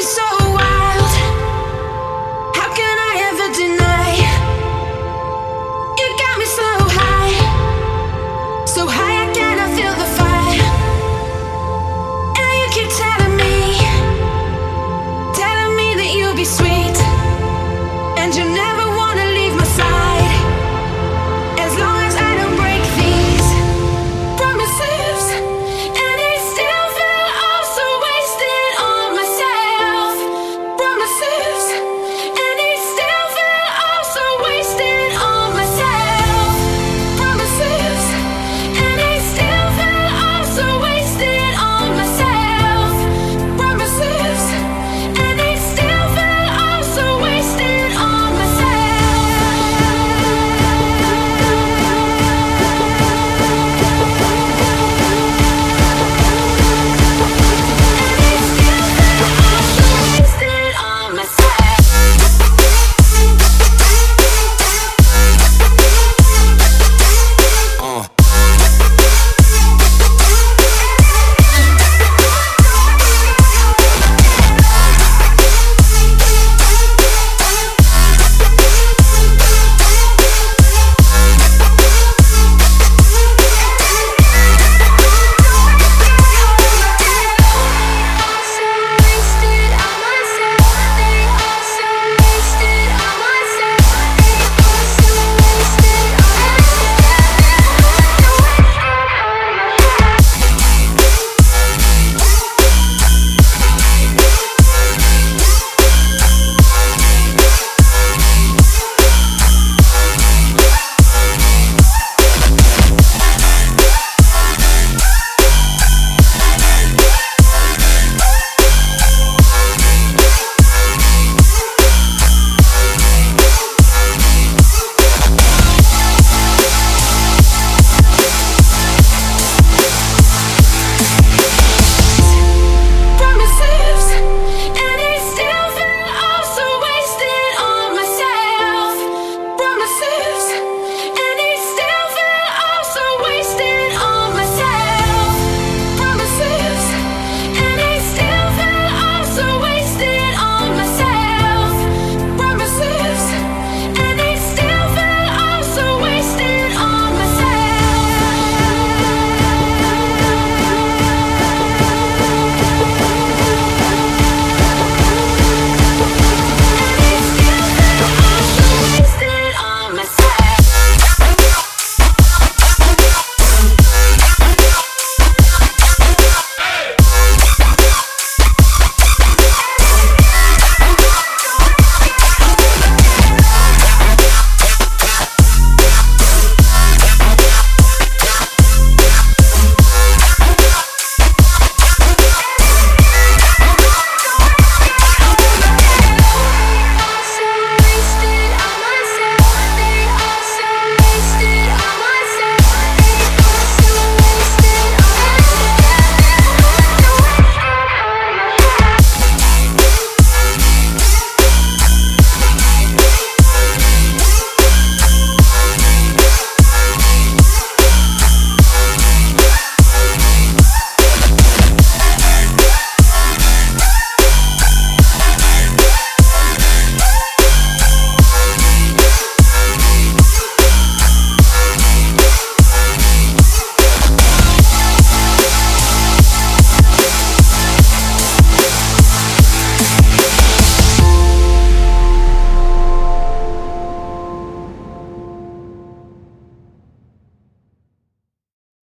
so.